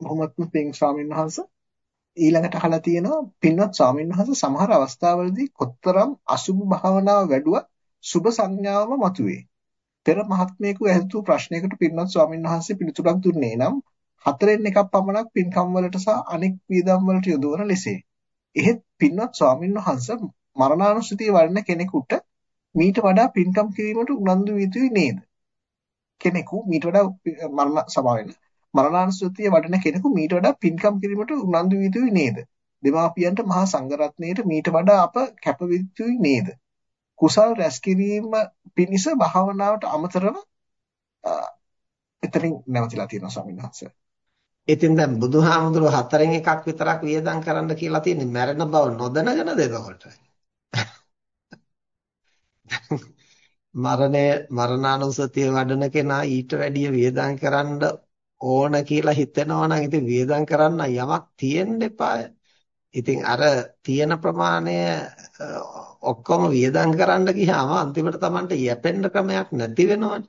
බොහොමත්ම පිං ස්වාමීන් වහන්සේ ඊළඟට අහලා තියෙනවා පින්වත් ස්වාමීන් වහන්සේ සමහර අවස්ථාවලදී කොතරම් අසුභ භාවනාව වැඩුවත් සුභ සංඥාවම මතුවේ. පෙර මහත්මයෙකු ඇසූ ප්‍රශ්නයකට පින්වත් ස්වාමීන් වහන්සේ පිළිතුරක් දුන්නේ නම් හතරෙන් එකක් පමණක් පින්කම් වලට සහ අනෙක් වියදම් වලට යොදවන ලෙසේ. එහෙත් පින්වත් ස්වාමීන් වහන්සේ මරණානුස්සතිය වඩන කෙනෙකුට මීට වඩා පින්කම් කිරීමට උනන්දු විය යුතුයි නේද? කෙනෙකු මීට වඩා මරණ සමාවෙන්න මරණානුස්සතිය වඩන කෙනෙකු මීට වඩා පින්කම් කිරීමට උනන්දු විය යුතුයි නේද? දෙමාපියන්ට මහා සංඝරත්නයට මීට වඩා අප කැප යුතුයි නේද? කුසල් රැස් කිරීම පිණිස භාවනාවට අමතරව එතනින් නැවතිලා තියෙනවා ස්වාමීන් වහන්සේ. ඉතින් දැන් බුදුහාමුදුරුවෝ හතරෙන් එකක් විතරක් වියදම් කරන්න කියලා තියෙන්නේ මැරෙන බව නොදැනගෙනද එතකොට? මරණය මරණානුසතිය වඩන කෙනා ඊට වැඩිය වියදම් කරන්න ඕන කියලා හිතෙනවා නම් ඉතින් වියදම් කරන්න යමක් තියෙන්න එපාය. ඉතින් අර තියෙන ප්‍රමාණය ඔක්කොම වියදම් කරන්න ගියාම අන්තිමට Tamanට යැපෙන්න ක්‍රමයක් නැති වෙනවනේ.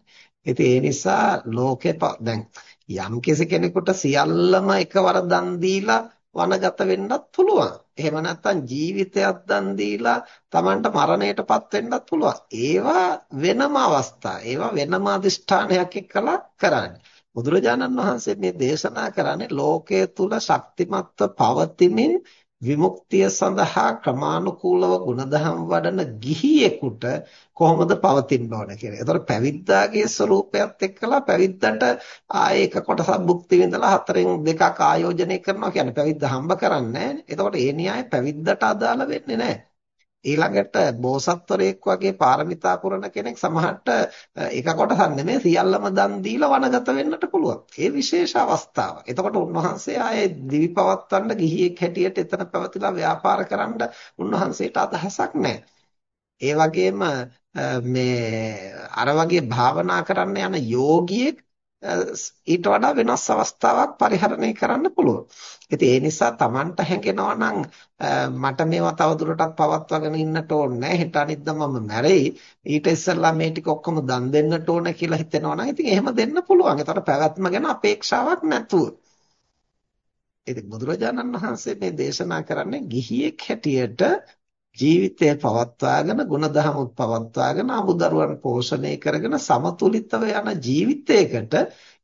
ඉතින් ඒ නිසා ලෝකේ දැන් යම් කෙනෙකුට සියල්ලම එකවර දන් දීලා වනගත වෙන්නත් පුළුවන්. එහෙම නැත්නම් ජීවිතයක් දන් දීලා Tamanට මරණයටපත් වෙන්නත් පුළුවන්. ඒවා වෙනම අවස්ථා. ඒවා වෙනම අදිෂ්ඨානයක් එක්කලා කරන්නේ. බුදුරජාණන් වහන්සේ මේ දේශනා කරන්නේ ලෝකයේ තුල ශක්තිමත්ව පවතිමින් විමුක්තිය සඳහා ක්‍රමානුකූලව ගුණධම් වඩන ගිහියෙකුට කොහොමද පවතින්න ඕන කියලා. ඒතකොට පැවිද්දාගේ ස්වરૂපයත් එක්කලා පැවිද්දට ආයේ එක කොටසක් භුක්ති විඳලා හතරෙන් දෙකක් ආයෝජනය කරනවා කියන්නේ පැවිද්ද හම්බ කරන්නේ නැහැ. ඒතකොට ඒ න්‍යාය පැවිද්දට අදාළ වෙන්නේ නැහැ. ඊළඟට බෝසත්වරයෙක් වගේ පාරමිතා පුරන කෙනෙක් සමහරට එක කොටසක් නෙමෙයි සියල්ලම දන් දීලා වනගත වෙන්නට පුළුවන්. ඒ විශේෂ අවස්ථාවක්. එතකොට උන්වහන්සේ ආයේ දිවි පවත්වන්න ගිහියෙක් හැටියට එතන පැවතිලා ව්‍යාපාර කරන්න උන්වහන්සේට අදහසක් නැහැ. ඒ වගේම මේ අර වගේ භාවනා කරන්න යන යෝගියෙක් ඊට වඩා වෙනස් අවස්ථාවක් පරිහරණය කරන්න පුළුවන්. ඉතින් ඒ නිසා Tamanට හැඟෙනවා නම් මට මේවා තවදුරටත් පවත්වාගෙන ඉන්නට ඕනේ නැහැ. හෙට අනිද්දා මම මැරෙයි. ඊට ඉස්සෙල්ලා මේ ටික ඔක්කොම දන් දෙන්නට ඕන කියලා හිතෙනවා නම් ඉතින් එහෙම දෙන්න පුළුවන්. ඒතර පැවැත්ම ගැන අපේක්ෂාවක් නැතුව. ඉතින් බුදුරජාණන් වහන්සේ මේ දේශනා කරන්නේ ගිහියෙක් හැටියට ජීවිතය පවත්වාගෙන ගුණධර්මොත් පවත්වාගෙන අමුදරුවන් පෝෂණය කරගෙන සමතුලිතව යන ජීවිතයකට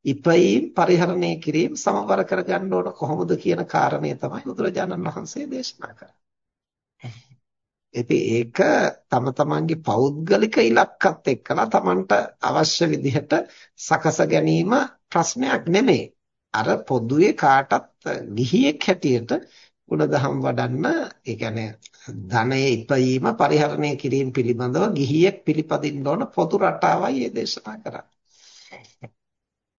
ඉපයීම් පරිහරණය කිරීම සමබර කරගන්න ඕන කොහොමද කියන කාරණය තමයි බුදුරජාණන් වහන්සේ දේශනා කරන්නේ. ඉතින් ඒක තම තමන්ගේ පෞද්ගලික ඉලක්කත් එක්කලා තමන්ට අවශ්‍ය විදිහට සකස ගැනීම ප්‍රශ්නයක් නෙමෙයි. අර පොදුවේ කාටත් ගිහියෙක් හැටියට ගුණධම් වඩන්න ඒ කියන්නේ ධනයේ ඉපයීම පරිහරණය කිරීම පිළිබඳව ගිහියෙක් පිළිපදින්න ඕන පොදු රටාවයි මේ දේශනා කරන්නේ.